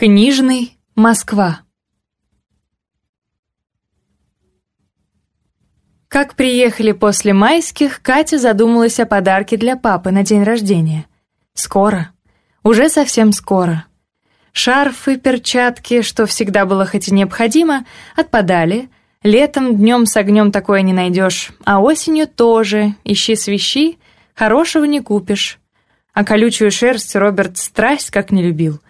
Книжный Москва. Как приехали после майских, Катя задумалась о подарке для папы на день рождения. Скоро. Уже совсем скоро. Шарфы, перчатки, что всегда было хоть и необходимо, отпадали. Летом днем с огнем такое не найдешь, а осенью тоже. Ищи свищи, хорошего не купишь. А колючую шерсть Роберт страсть как не любил —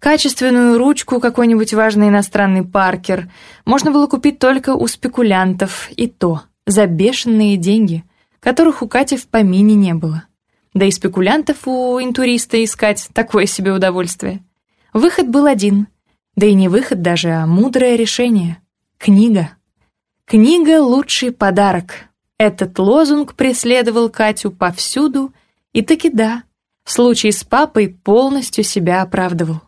Качественную ручку, какой-нибудь важный иностранный паркер, можно было купить только у спекулянтов, и то за бешеные деньги, которых у Кати в помине не было. Да и спекулянтов у интуриста искать такое себе удовольствие. Выход был один, да и не выход даже, а мудрое решение. Книга. Книга — лучший подарок. Этот лозунг преследовал Катю повсюду, и таки да, в случае с папой полностью себя оправдывал.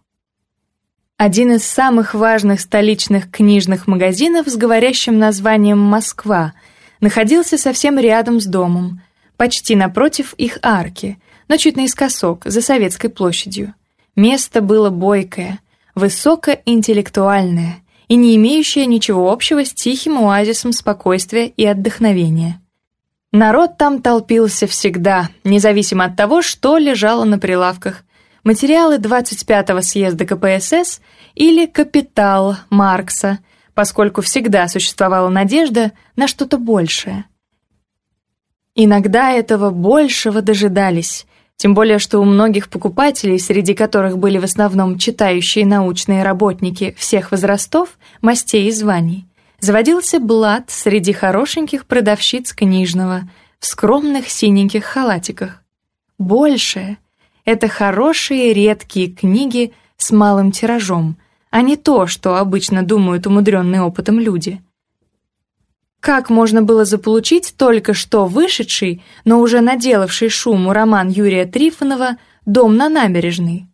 Один из самых важных столичных книжных магазинов с говорящим названием «Москва» находился совсем рядом с домом, почти напротив их арки, но чуть наискосок, за Советской площадью. Место было бойкое, высокоинтеллектуальное и не имеющее ничего общего с тихим оазисом спокойствия и отдохновения. Народ там толпился всегда, независимо от того, что лежало на прилавках, материалы 25-го съезда КПСС или «Капитал» Маркса, поскольку всегда существовала надежда на что-то большее. Иногда этого большего дожидались, тем более что у многих покупателей, среди которых были в основном читающие научные работники всех возрастов, мастей и званий, заводился блат среди хорошеньких продавщиц книжного в скромных синеньких халатиках. Большее — это хорошие, редкие книги с малым тиражом, а не то, что обычно думают умудренные опытом люди. Как можно было заполучить только что вышедший, но уже наделавший шуму роман Юрия Трифонова «Дом на набережной»?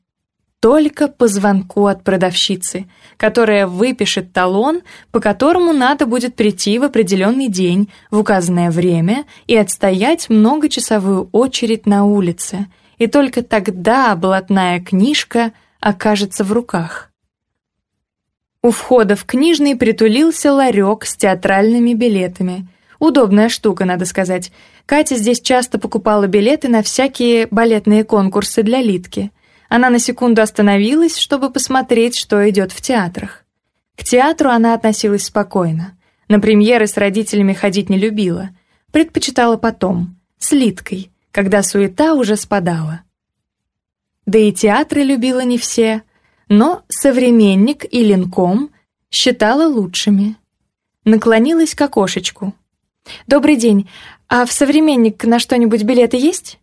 только по звонку от продавщицы, которая выпишет талон, по которому надо будет прийти в определенный день, в указанное время и отстоять многочасовую очередь на улице – и только тогда блатная книжка окажется в руках. У входа в книжный притулился ларек с театральными билетами. Удобная штука, надо сказать. Катя здесь часто покупала билеты на всякие балетные конкурсы для Литки. Она на секунду остановилась, чтобы посмотреть, что идет в театрах. К театру она относилась спокойно. На премьеры с родителями ходить не любила. Предпочитала потом, с Литкой когда суета уже спадала. Да и театры любила не все, но «Современник» и Линком считала лучшими. Наклонилась к окошечку. «Добрый день, а в «Современник» на что-нибудь билеты есть?»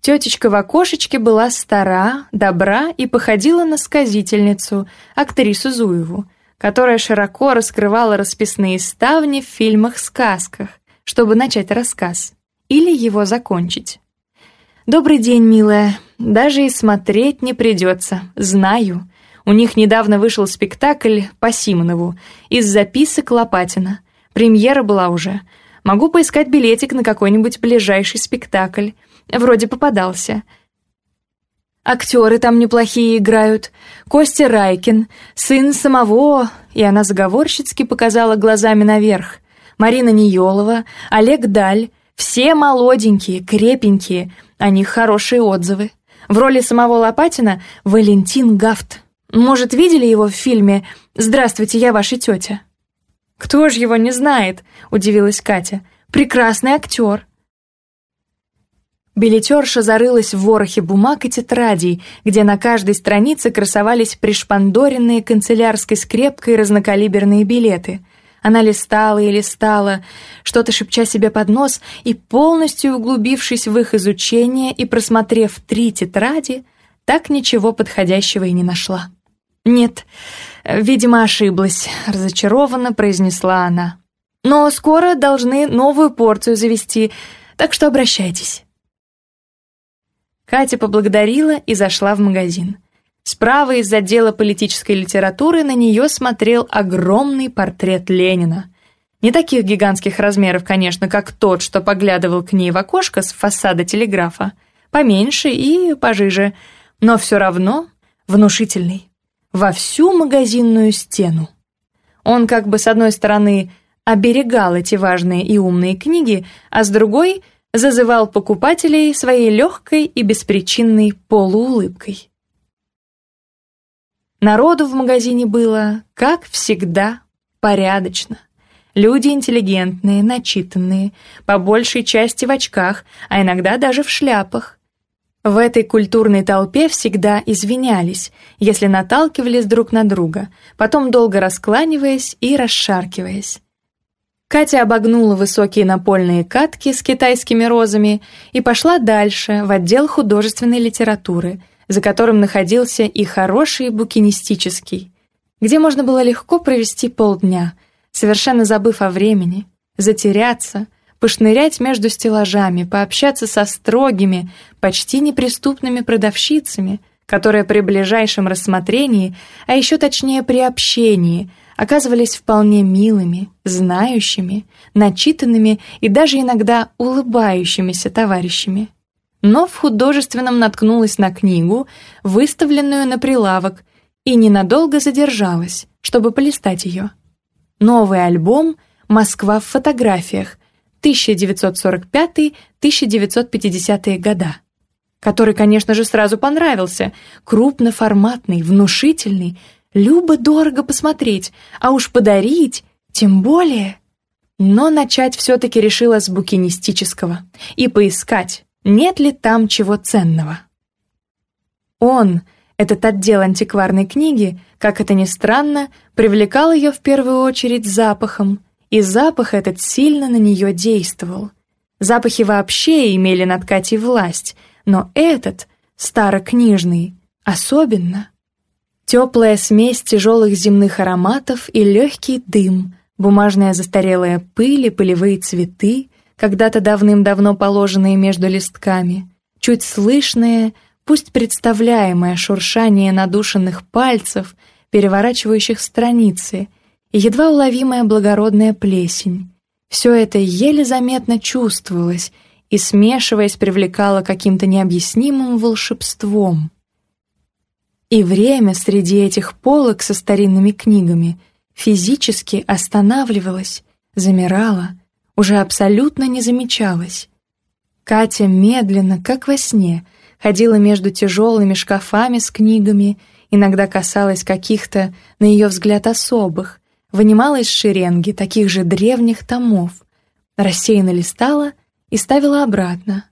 Тетечка в окошечке была стара, добра и походила на сказительницу, актрису Зуеву, которая широко раскрывала расписные ставни в фильмах-сказках, чтобы начать рассказ или его закончить. «Добрый день, милая. Даже и смотреть не придется. Знаю. У них недавно вышел спектакль по Симонову из записок Лопатина. Премьера была уже. Могу поискать билетик на какой-нибудь ближайший спектакль. Вроде попадался». Актеры там неплохие играют. Костя Райкин, сын самого...» И она заговорщицки показала глазами наверх. «Марина Ниелова, Олег Даль, все молоденькие, крепенькие, о них хорошие отзывы. В роли самого Лопатина Валентин Гафт. Может, видели его в фильме «Здравствуйте, я ваша тетя»? «Кто же его не знает?» — удивилась Катя. «Прекрасный актер». Билетерша зарылась в ворохе бумаг и тетрадей, где на каждой странице красовались пришпандоренные канцелярской скрепкой разнокалиберные билеты — она листала и листала, что-то шепча себе под нос, и полностью углубившись в их изучение и просмотрев три тетради, так ничего подходящего и не нашла. «Нет, видимо, ошиблась», — разочарованно произнесла она. «Но скоро должны новую порцию завести, так что обращайтесь». Катя поблагодарила и зашла в магазин. Справа из отдела политической литературы на нее смотрел огромный портрет Ленина. Не таких гигантских размеров, конечно, как тот, что поглядывал к ней в окошко с фасада телеграфа. Поменьше и пожиже, но все равно внушительный. Во всю магазинную стену. Он как бы с одной стороны оберегал эти важные и умные книги, а с другой зазывал покупателей своей легкой и беспричинной полуулыбкой. Народу в магазине было, как всегда, порядочно. Люди интеллигентные, начитанные, по большей части в очках, а иногда даже в шляпах. В этой культурной толпе всегда извинялись, если наталкивались друг на друга, потом долго раскланиваясь и расшаркиваясь. Катя обогнула высокие напольные катки с китайскими розами и пошла дальше, в отдел художественной литературы – за которым находился и хороший букинистический, где можно было легко провести полдня, совершенно забыв о времени, затеряться, пошнырять между стеллажами, пообщаться со строгими, почти неприступными продавщицами, которые при ближайшем рассмотрении, а еще точнее при общении, оказывались вполне милыми, знающими, начитанными и даже иногда улыбающимися товарищами. но в художественном наткнулась на книгу, выставленную на прилавок, и ненадолго задержалась, чтобы полистать ее. Новый альбом «Москва в фотографиях» 1945-1950 года, который, конечно же, сразу понравился, крупноформатный, внушительный, любо-дорого посмотреть, а уж подарить, тем более. Но начать все-таки решила с букинистического и поискать, нет ли там чего ценного. Он, этот отдел антикварной книги, как это ни странно, привлекал ее в первую очередь запахом, и запах этот сильно на нее действовал. Запахи вообще имели над Катей власть, но этот, старокнижный, особенно. Теплая смесь тяжелых земных ароматов и легкий дым, бумажная застарелая пыль и полевые цветы — когда-то давным-давно положенные между листками, чуть слышное, пусть представляемое шуршание надушенных пальцев, переворачивающих страницы, и едва уловимая благородная плесень. Все это еле заметно чувствовалось и, смешиваясь, привлекало каким-то необъяснимым волшебством. И время среди этих полок со старинными книгами физически останавливалось, замирало — уже абсолютно не замечалось. Катя медленно, как во сне, ходила между тяжелыми шкафами с книгами, иногда касалась каких-то, на ее взгляд, особых, вынимала из шеренги таких же древних томов, рассеянно листала и ставила обратно.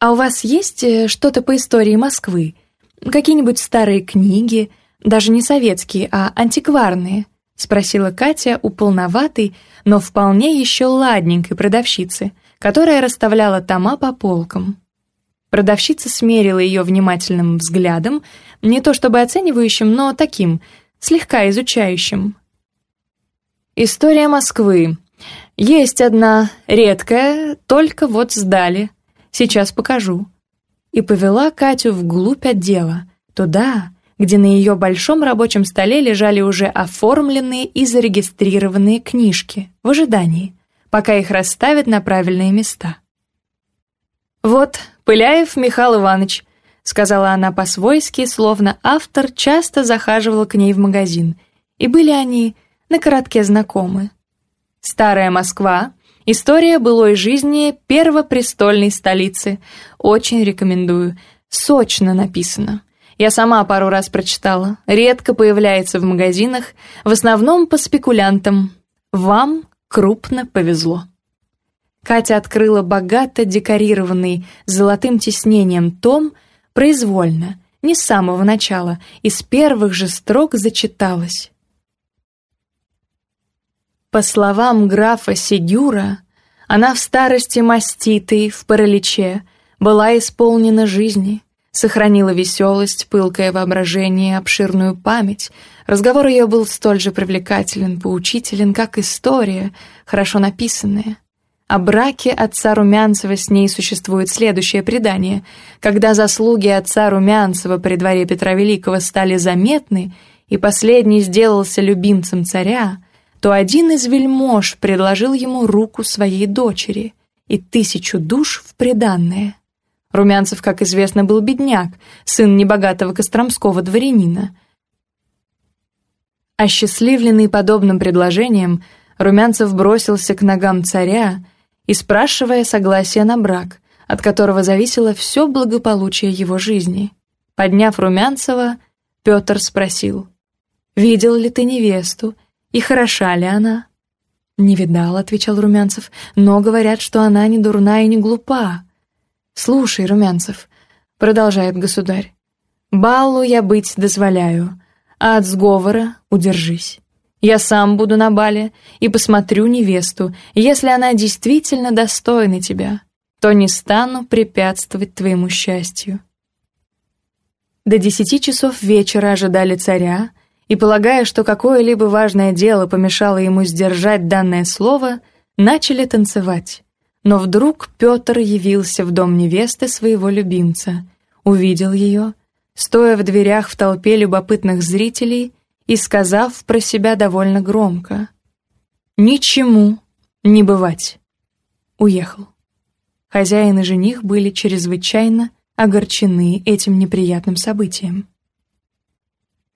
«А у вас есть э, что-то по истории Москвы? Какие-нибудь старые книги, даже не советские, а антикварные?» спросила Катя у полноватой, но вполне еще ладненькой продавщицы, которая расставляла тома по полкам. Продавщица смерила ее внимательным взглядом, не то чтобы оценивающим, но таким, слегка изучающим. «История Москвы. Есть одна, редкая, только вот сдали. Сейчас покажу». И повела Катю вглубь отдела, туда, где на ее большом рабочем столе лежали уже оформленные и зарегистрированные книжки в ожидании, пока их расставят на правильные места. «Вот, Пыляев Михаил Иванович», — сказала она по-свойски, словно автор часто захаживал к ней в магазин, и были они на коротке знакомы. «Старая Москва. История былой жизни первопрестольной столицы. Очень рекомендую. Сочно написано». Я сама пару раз прочитала. Редко появляется в магазинах, в основном по спекулянтам. Вам крупно повезло. Катя открыла богато декорированный золотым тиснением том произвольно, не с самого начала, и с первых же строк зачиталась. По словам графа Сидюра, она в старости маститой, в параличе, была исполнена жизни — Сохранила веселость, пылкое воображение, обширную память. Разговор ее был столь же привлекателен, поучителен, как история, хорошо написанная. О браке отца Румянцева с ней существует следующее предание. Когда заслуги отца Румянцева при дворе Петра Великого стали заметны, и последний сделался любимцем царя, то один из вельмож предложил ему руку своей дочери и тысячу душ в приданное. Румянцев, как известно, был бедняк, сын небогатого Костромского дворянина. Осчастливленный подобным предложением, Румянцев бросился к ногам царя и, спрашивая согласия на брак, от которого зависело все благополучие его жизни. Подняв Румянцева, Петр спросил, «Видел ли ты невесту и хороша ли она?» «Не видал», — отвечал Румянцев, «но говорят, что она не дурна и не глупа». Слушай, Румянцев, продолжает государь, балу я быть дозволяю, а от сговора удержись. Я сам буду на бале и посмотрю невесту, если она действительно достойна тебя, то не стану препятствовать твоему счастью. До десяти часов вечера ожидали царя, и, полагая, что какое-либо важное дело помешало ему сдержать данное слово, начали танцевать. Но вдруг Петр явился в дом невесты своего любимца, увидел ее, стоя в дверях в толпе любопытных зрителей и сказав про себя довольно громко «Ничему не бывать!» Уехал. Хозяин и жених были чрезвычайно огорчены этим неприятным событием.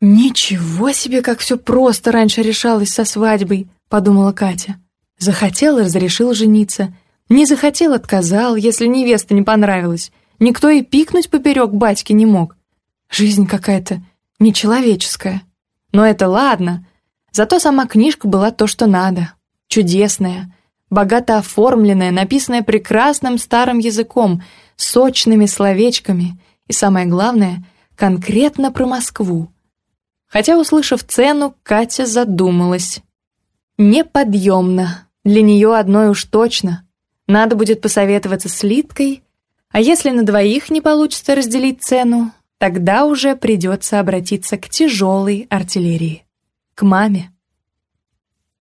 «Ничего себе, как все просто раньше решалось со свадьбой!» — подумала Катя. Захотел разрешил жениться — не захотел, отказал, если невеста не понравилась. Никто и пикнуть поперек батьки не мог. Жизнь какая-то нечеловеческая. Но это ладно. Зато сама книжка была то, что надо. Чудесная, богато оформленная, написанная прекрасным старым языком, сочными словечками и, самое главное, конкретно про Москву. Хотя, услышав цену, Катя задумалась. Неподъемно. Для нее одной уж точно. Надо будет посоветоваться с Литкой, а если на двоих не получится разделить цену, тогда уже придется обратиться к тяжелой артиллерии, к маме.